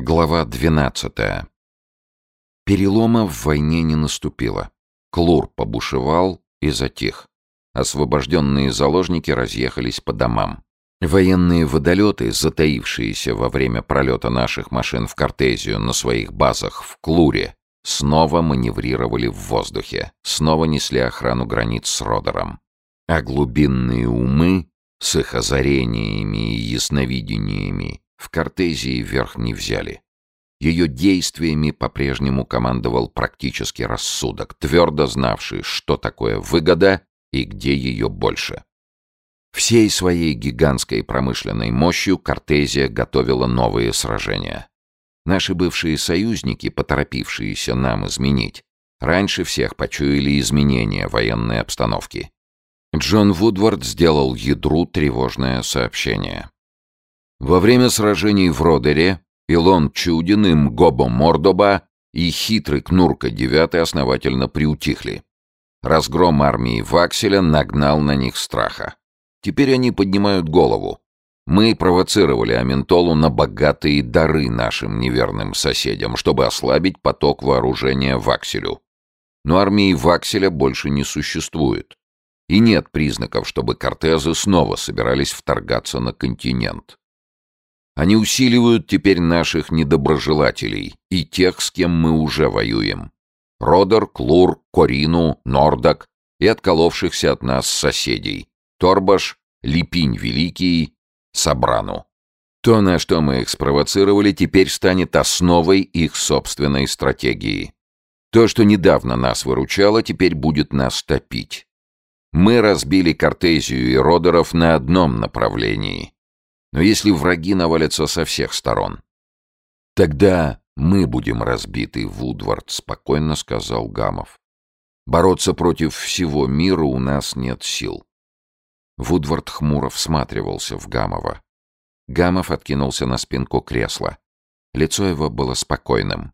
Глава 12. Перелома в войне не наступило. Клур побушевал и затих. Освобожденные заложники разъехались по домам. Военные водолеты, затаившиеся во время пролета наших машин в Кортезию на своих базах в Клуре, снова маневрировали в воздухе, снова несли охрану границ с Родером. А глубинные умы с их озарениями и ясновидениями в Кортезии верх не взяли. Ее действиями по-прежнему командовал практически рассудок, твердо знавший, что такое выгода и где ее больше. Всей своей гигантской промышленной мощью Кортезия готовила новые сражения. Наши бывшие союзники, поторопившиеся нам изменить, раньше всех почуяли изменения военной обстановки. Джон Вудвард сделал ядру тревожное сообщение. Во время сражений в Родере Илон Чудин и Мгобо Мордоба и хитрый Кнурка Девятый основательно приутихли. Разгром армии Вакселя нагнал на них страха. Теперь они поднимают голову. Мы провоцировали Аментолу на богатые дары нашим неверным соседям, чтобы ослабить поток вооружения Вакселю. Но армии Вакселя больше не существует. И нет признаков, чтобы кортезы снова собирались вторгаться на континент. Они усиливают теперь наших недоброжелателей и тех, с кем мы уже воюем. Родер, Клур, Корину, Нордак и отколовшихся от нас соседей. Торбаш, Липинь Великий, Сабрану. То, на что мы их спровоцировали, теперь станет основой их собственной стратегии. То, что недавно нас выручало, теперь будет нас топить. Мы разбили Кортезию и Родеров на одном направлении, но если враги навалятся со всех сторон, тогда мы будем разбиты, Вудвард, спокойно сказал Гамов. Бороться против всего мира у нас нет сил. Вудвард хмуро всматривался в Гамова. Гамов откинулся на спинку кресла. Лицо его было спокойным.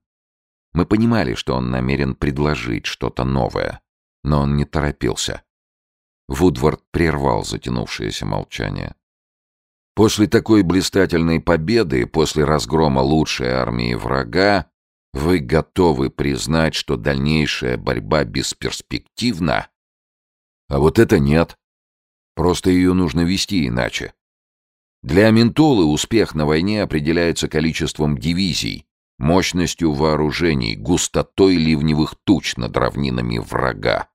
Мы понимали, что он намерен предложить что-то новое, но он не торопился. Вудвард прервал затянувшееся молчание. После такой блистательной победы, после разгрома лучшей армии врага, вы готовы признать, что дальнейшая борьба бесперспективна? А вот это нет. Просто ее нужно вести иначе. Для Аментолы успех на войне определяется количеством дивизий, мощностью вооружений, густотой ливневых туч над равнинами врага.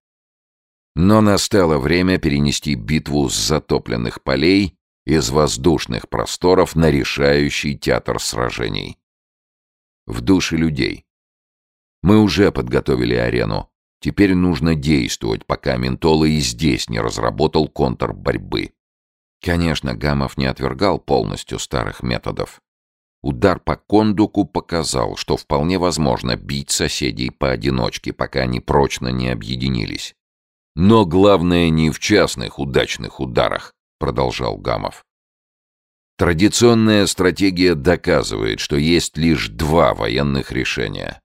Но настало время перенести битву с затопленных полей из воздушных просторов на решающий театр сражений. В душе людей. Мы уже подготовили арену. Теперь нужно действовать, пока Ментола и здесь не разработал контр борьбы. Конечно, Гамов не отвергал полностью старых методов. Удар по кондуку показал, что вполне возможно бить соседей поодиночке, пока они прочно не объединились. Но главное не в частных удачных ударах, — продолжал Гамов. Традиционная стратегия доказывает, что есть лишь два военных решения.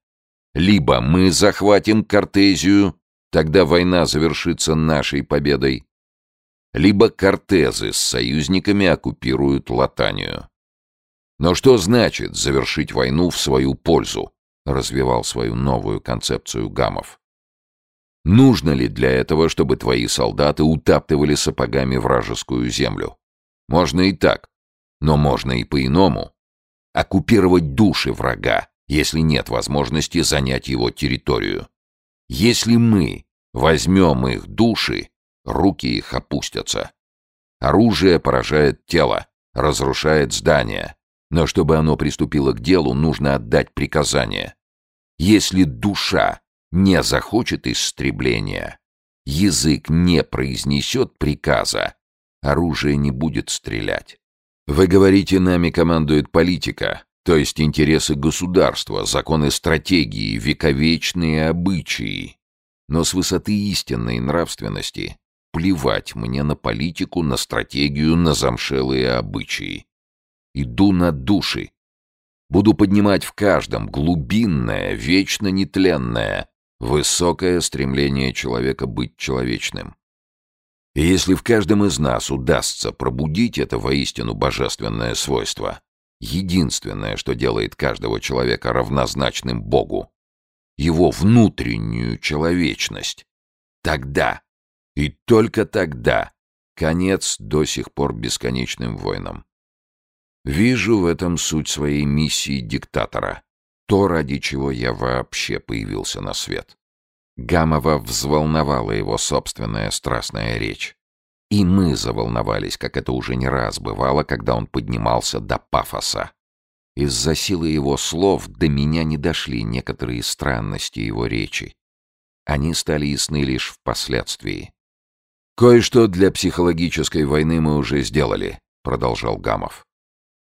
Либо мы захватим Кортезию, тогда война завершится нашей победой, либо Кортезы с союзниками оккупируют Латанию. Но что значит завершить войну в свою пользу? Развивал свою новую концепцию Гамов. Нужно ли для этого, чтобы твои солдаты утаптывали сапогами вражескую землю? Можно и так, но можно и по-иному. Оккупировать души врага, если нет возможности занять его территорию. Если мы возьмем их души, руки их опустятся. Оружие поражает тело, разрушает здание, но чтобы оно приступило к делу, нужно отдать приказание. Если душа не захочет истребления, язык не произнесет приказа, оружие не будет стрелять. Вы говорите, нами командует политика, то есть интересы государства, законы стратегии, вековечные обычаи. Но с высоты истинной нравственности плевать мне на политику, на стратегию, на замшелые обычаи. Иду на души. Буду поднимать в каждом глубинное, вечно нетленное, Высокое стремление человека быть человечным. И если в каждом из нас удастся пробудить это воистину божественное свойство, единственное, что делает каждого человека равнозначным Богу. Его внутреннюю человечность. Тогда, и только тогда, конец до сих пор бесконечным войнам. Вижу в этом суть своей миссии диктатора, то, ради чего я вообще появился на свет. Гамова взволновала его собственная страстная речь. И мы заволновались, как это уже не раз бывало, когда он поднимался до пафоса. Из-за силы его слов до меня не дошли некоторые странности его речи. Они стали ясны лишь впоследствии. «Кое-что для психологической войны мы уже сделали», — продолжал Гамов.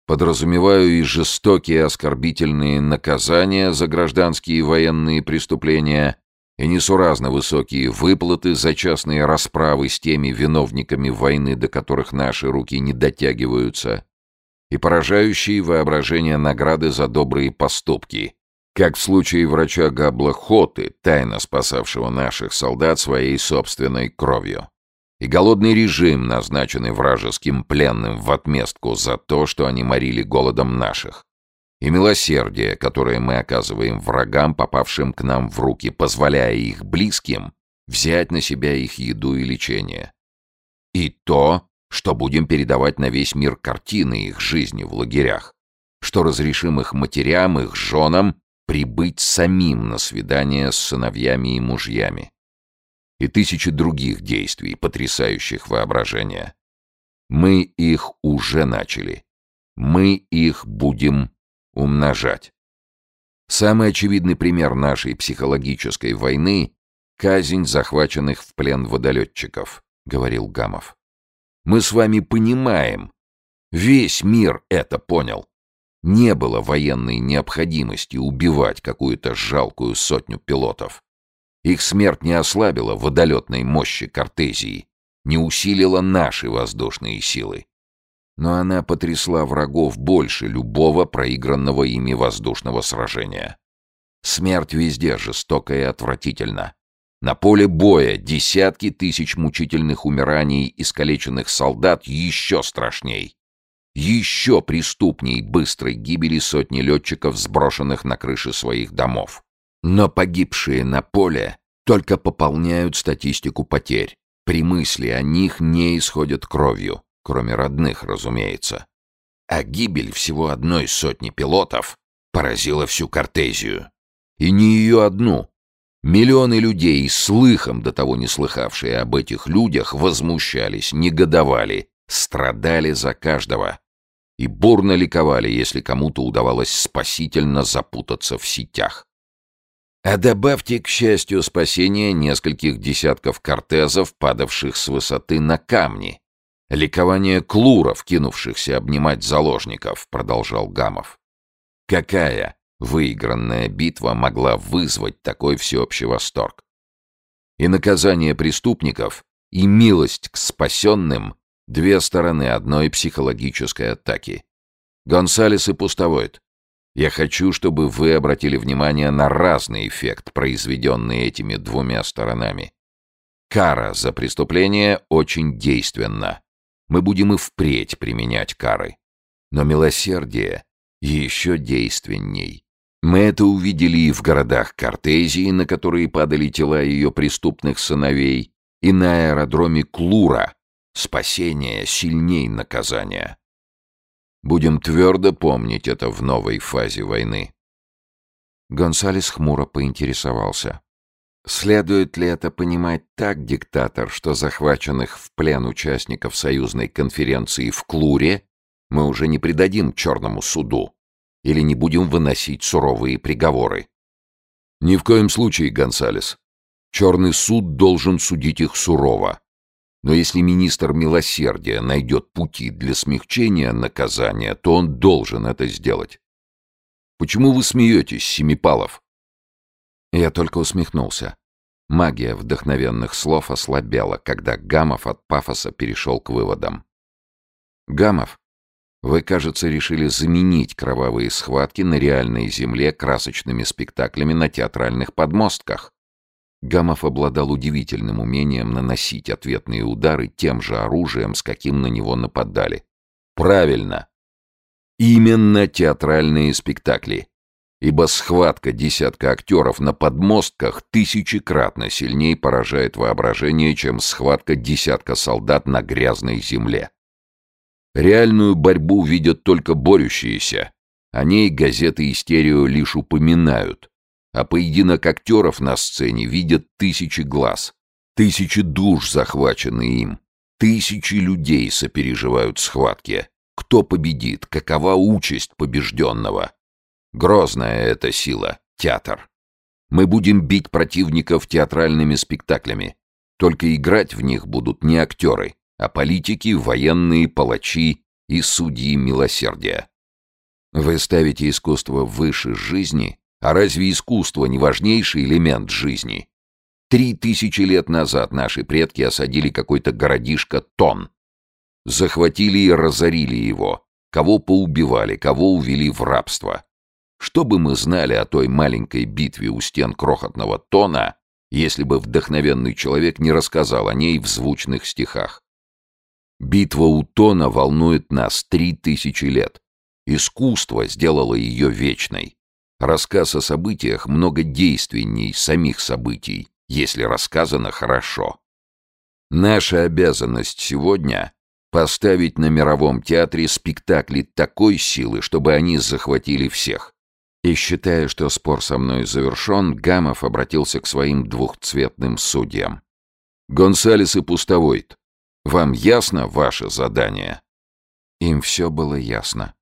«Подразумеваю и жестокие оскорбительные наказания за гражданские и военные преступления, и несуразно высокие выплаты за частные расправы с теми виновниками войны, до которых наши руки не дотягиваются, и поражающие воображение награды за добрые поступки, как в случае врача Габла Хоты, тайно спасавшего наших солдат своей собственной кровью. И голодный режим, назначенный вражеским пленным в отместку за то, что они морили голодом наших и милосердие, которое мы оказываем врагам, попавшим к нам в руки, позволяя их близким взять на себя их еду и лечение. И то, что будем передавать на весь мир картины их жизни в лагерях, что разрешим их матерям, их женам прибыть самим на свидание с сыновьями и мужьями. И тысячи других действий, потрясающих воображение. Мы их уже начали. Мы их будем умножать. Самый очевидный пример нашей психологической войны — казнь захваченных в плен водолетчиков, — говорил Гамов. Мы с вами понимаем. Весь мир это понял. Не было военной необходимости убивать какую-то жалкую сотню пилотов. Их смерть не ослабила водолетной мощи Кортезии, не усилила наши воздушные силы но она потрясла врагов больше любого проигранного ими воздушного сражения. Смерть везде жестока и отвратительна. На поле боя десятки тысяч мучительных умираний искалеченных солдат еще страшней. Еще преступней быстрой гибели сотни летчиков, сброшенных на крыши своих домов. Но погибшие на поле только пополняют статистику потерь. При мысли о них не исходят кровью кроме родных, разумеется. А гибель всего одной сотни пилотов поразила всю Кортезию. И не ее одну. Миллионы людей, слыхом до того не слыхавшие об этих людях, возмущались, негодовали, страдали за каждого. И бурно ликовали, если кому-то удавалось спасительно запутаться в сетях. А добавьте, к счастью, спасение нескольких десятков кортезов, падавших с высоты на камни, Ликование клуров, кинувшихся обнимать заложников, продолжал Гамов. Какая выигранная битва могла вызвать такой всеобщий восторг? И наказание преступников, и милость к спасенным — две стороны одной психологической атаки. Гонсалес и Пустовойт, я хочу, чтобы вы обратили внимание на разный эффект, произведенный этими двумя сторонами. Кара за преступление очень действенна мы будем и впредь применять кары. Но милосердие еще действенней. Мы это увидели и в городах Кортезии, на которые падали тела ее преступных сыновей, и на аэродроме Клура. Спасение сильней наказания. Будем твердо помнить это в новой фазе войны. Гонсалес хмуро поинтересовался. Следует ли это понимать так, диктатор, что захваченных в плен участников союзной конференции в Клуре мы уже не предадим черному суду или не будем выносить суровые приговоры? Ни в коем случае, Гонсалес. Черный суд должен судить их сурово. Но если министр милосердия найдет пути для смягчения наказания, то он должен это сделать. Почему вы смеетесь, Семипалов? Я только усмехнулся. Магия вдохновенных слов ослабела, когда Гамов от пафоса перешел к выводам. «Гамов, вы, кажется, решили заменить кровавые схватки на реальной земле красочными спектаклями на театральных подмостках». Гамов обладал удивительным умением наносить ответные удары тем же оружием, с каким на него нападали. «Правильно!» Именно театральные спектакли. Ибо схватка десятка актеров на подмостках тысячекратно сильнее поражает воображение, чем схватка десятка солдат на грязной земле. Реальную борьбу видят только борющиеся. О ней газеты и стерео лишь упоминают. А поединок актеров на сцене видят тысячи глаз. Тысячи душ захвачены им. Тысячи людей сопереживают схватке. Кто победит? Какова участь побежденного? Грозная эта сила — театр. Мы будем бить противников театральными спектаклями. Только играть в них будут не актеры, а политики, военные, палачи и судьи милосердия. Вы ставите искусство выше жизни, а разве искусство не важнейший элемент жизни? Три тысячи лет назад наши предки осадили какой-то городишко Тон. Захватили и разорили его. Кого поубивали, кого увели в рабство. Что бы мы знали о той маленькой битве у стен крохотного Тона, если бы вдохновенный человек не рассказал о ней в звучных стихах? Битва у Тона волнует нас три тысячи лет. Искусство сделало ее вечной. Рассказ о событиях много действенней самих событий, если рассказано хорошо. Наша обязанность сегодня — поставить на мировом театре спектакли такой силы, чтобы они захватили всех. И считая, что спор со мной завершен, Гамов обратился к своим двухцветным судьям. «Гонсалес и Пустовойт, вам ясно ваше задание?» Им все было ясно.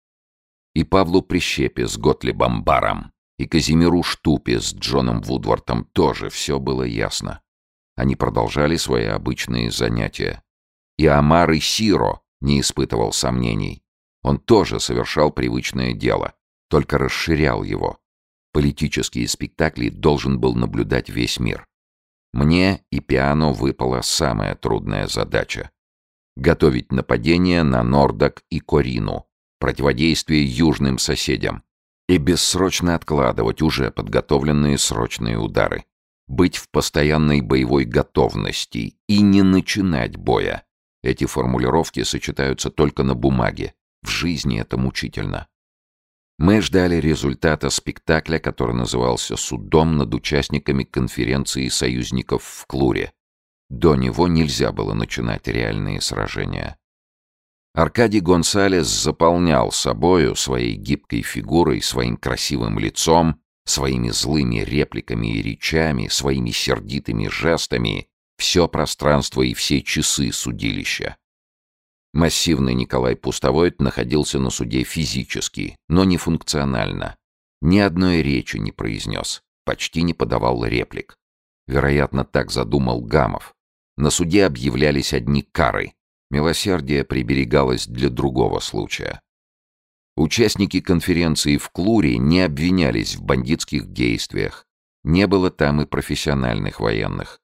И Павлу Прищепе с Готлибом Баром, и Казимиру Штупе с Джоном Вудвортом тоже все было ясно. Они продолжали свои обычные занятия. И Амар и Сиро не испытывал сомнений. Он тоже совершал привычное дело только расширял его. Политические спектакли должен был наблюдать весь мир. Мне и Пиано выпала самая трудная задача. Готовить нападение на Нордок и Корину, противодействие южным соседям и бессрочно откладывать уже подготовленные срочные удары. Быть в постоянной боевой готовности и не начинать боя. Эти формулировки сочетаются только на бумаге. В жизни это мучительно. Мы ждали результата спектакля, который назывался «Судом над участниками конференции союзников в Клуре». До него нельзя было начинать реальные сражения. Аркадий Гонсалес заполнял собою своей гибкой фигурой, своим красивым лицом, своими злыми репликами и речами, своими сердитыми жестами все пространство и все часы судилища. Массивный Николай Пустовойт находился на суде физически, но не функционально. Ни одной речи не произнес, почти не подавал реплик. Вероятно, так задумал Гамов. На суде объявлялись одни кары. Милосердие приберегалось для другого случая. Участники конференции в Клуре не обвинялись в бандитских действиях. Не было там и профессиональных военных.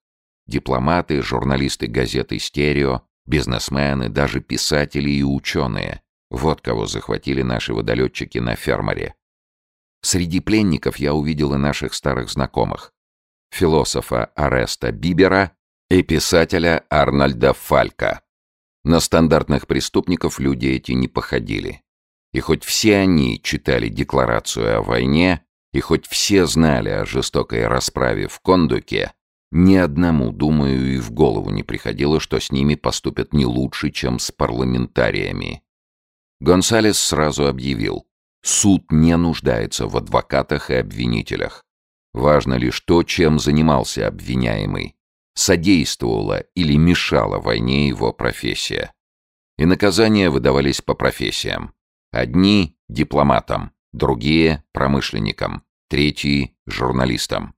Дипломаты, журналисты газеты «Стерео» Бизнесмены, даже писатели и ученые. Вот кого захватили наши водолетчики на фермере. Среди пленников я увидел и наших старых знакомых. Философа Ареста Бибера и писателя Арнольда Фалька. На стандартных преступников люди эти не походили. И хоть все они читали декларацию о войне, и хоть все знали о жестокой расправе в Кондуке, ни одному, думаю, и в голову не приходило, что с ними поступят не лучше, чем с парламентариями. Гонсалес сразу объявил, суд не нуждается в адвокатах и обвинителях. Важно лишь то, чем занимался обвиняемый. Содействовала или мешала войне его профессия. И наказания выдавались по профессиям. Одни — дипломатам, другие — промышленникам, третьи — журналистам.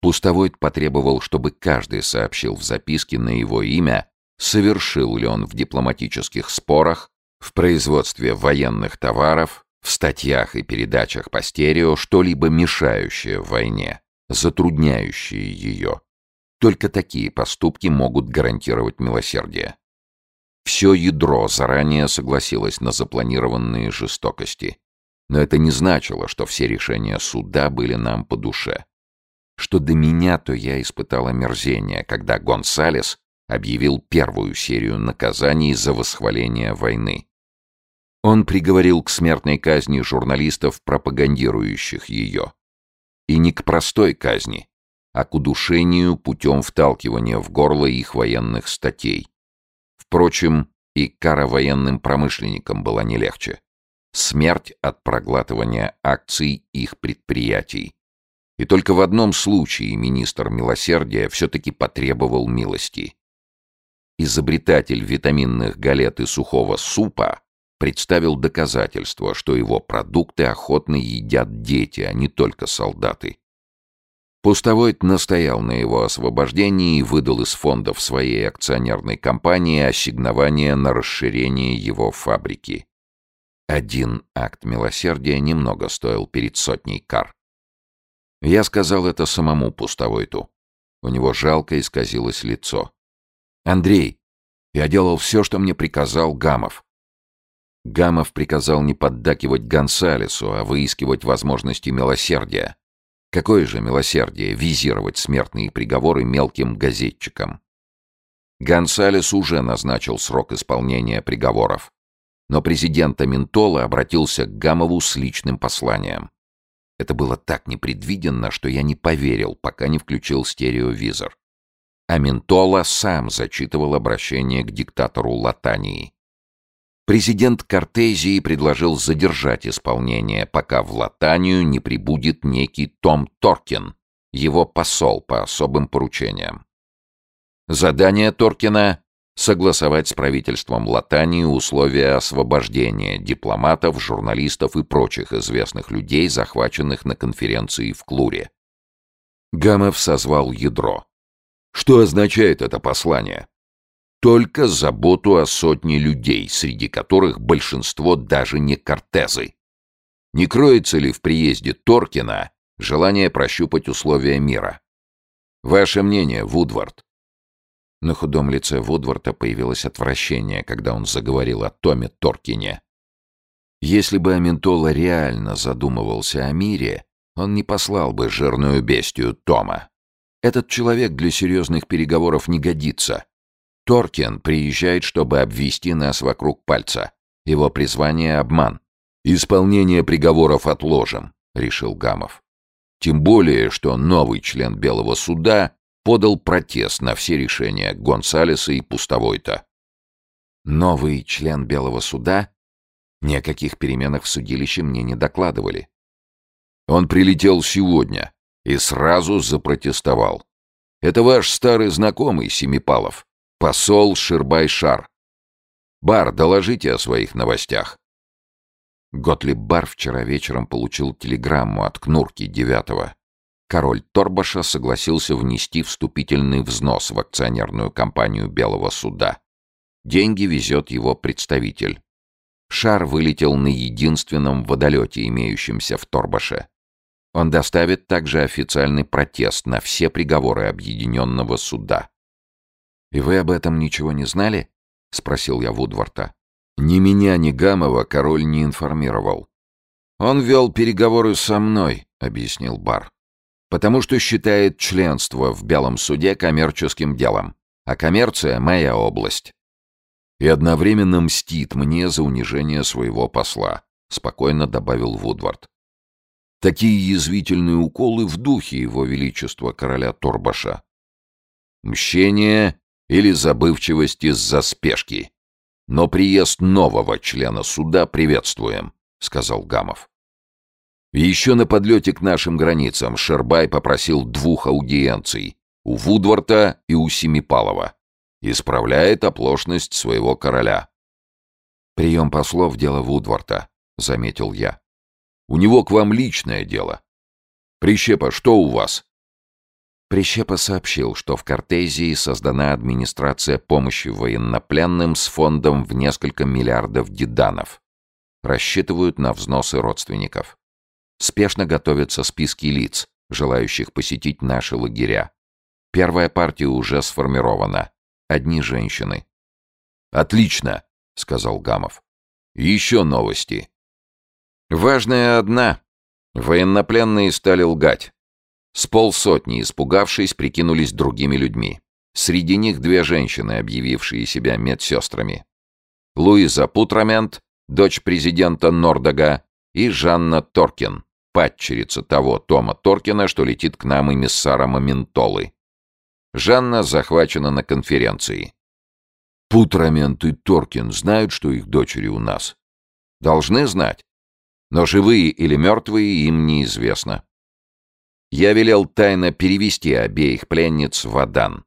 Пустовойт потребовал, чтобы каждый сообщил в записке на его имя, совершил ли он в дипломатических спорах, в производстве военных товаров, в статьях и передачах по стерео что-либо мешающее войне, затрудняющее ее. Только такие поступки могут гарантировать милосердие. Все ядро заранее согласилось на запланированные жестокости. Но это не значило, что все решения суда были нам по душе что до меня, то я испытал омерзение, когда Гонсалес объявил первую серию наказаний за восхваление войны. Он приговорил к смертной казни журналистов, пропагандирующих ее. И не к простой казни, а к удушению путем вталкивания в горло их военных статей. Впрочем, и кара военным промышленникам была не легче. Смерть от проглатывания акций их предприятий. И только в одном случае министр милосердия все-таки потребовал милости. Изобретатель витаминных галет и сухого супа представил доказательство, что его продукты охотно едят дети, а не только солдаты. Пустовойт настоял на его освобождении и выдал из фондов своей акционерной компании ассигнование на расширение его фабрики. Один акт милосердия немного стоил перед сотней кар. Я сказал это самому Пустовойту. У него жалко исказилось лицо. «Андрей, я делал все, что мне приказал Гамов. Гамов приказал не поддакивать Гонсалесу, а выискивать возможности милосердия. Какое же милосердие визировать смертные приговоры мелким газетчикам? Гонсалес уже назначил срок исполнения приговоров. Но президент Аминтола обратился к Гамову с личным посланием. Это было так непредвиденно, что я не поверил, пока не включил стереовизор. Аминтола сам зачитывал обращение к диктатору Латании. Президент Кортезии предложил задержать исполнение, пока в Латанию не прибудет некий Том Торкин, его посол по особым поручениям. Задание Торкина — согласовать с правительством Латании условия освобождения дипломатов, журналистов и прочих известных людей, захваченных на конференции в Клуре. Гамов созвал ядро. Что означает это послание? Только заботу о сотне людей, среди которых большинство даже не кортезы. Не кроется ли в приезде Торкина желание прощупать условия мира? Ваше мнение, Вудвард? На худом лице Вудварда появилось отвращение, когда он заговорил о Томе Торкине. Если бы Аментола реально задумывался о мире, он не послал бы жирную бестию Тома. Этот человек для серьезных переговоров не годится. Торкин приезжает, чтобы обвести нас вокруг пальца. Его призвание — обман. Исполнение приговоров отложим, — решил Гамов. Тем более, что новый член Белого суда подал протест на все решения Гонсалеса и Пустовойта. Новый член Белого суда? Ни о переменах в судилище мне не докладывали. Он прилетел сегодня и сразу запротестовал. Это ваш старый знакомый Семипалов. Посол Ширбай-Шар. Бар, доложите о своих новостях. Готлиб Бар вчера вечером получил телеграмму от Кнурки девятого. Король Торбаша согласился внести вступительный взнос в акционерную компанию Белого суда. Деньги везет его представитель. Шар вылетел на единственном водолете, имеющемся в Торбаше. Он доставит также официальный протест на все приговоры Объединенного суда. «И вы об этом ничего не знали?» — спросил я Вудворта. «Ни меня, ни Гамова король не информировал». «Он вел переговоры со мной», — объяснил Бар. «Потому что считает членство в Белом суде коммерческим делом, а коммерция — моя область». «И одновременно мстит мне за унижение своего посла», — спокойно добавил Вудвард. Такие язвительные уколы в духе его величества короля Торбаша. Мщение или забывчивость из-за спешки. Но приезд нового члена суда приветствуем, сказал Гамов. Еще на подлете к нашим границам Шербай попросил двух аудиенций у Вудворта и у Семипалова. Исправляет оплошность своего короля. «Прием послов — дело Вудворта», — заметил я. «У него к вам личное дело. Прищепа, что у вас?» Прищепа сообщил, что в Кортезии создана администрация помощи военнопленным с фондом в несколько миллиардов диданов. Рассчитывают на взносы родственников. Спешно готовятся списки лиц, желающих посетить наши лагеря. Первая партия уже сформирована. Одни женщины. «Отлично», — сказал Гамов. «Еще новости». «Важная одна. Военнопленные стали лгать. С полсотни, испугавшись, прикинулись другими людьми. Среди них две женщины, объявившие себя медсестрами. Луиза Путрамент дочь президента Нордога, и Жанна Торкин, падчерица того Тома Торкина, что летит к нам эмиссаром Аментолы. Жанна захвачена на конференции. Путрамент и Торкин знают, что их дочери у нас? Должны знать. Но живые или мертвые им неизвестно. Я велел тайно перевести обеих пленниц в Адан.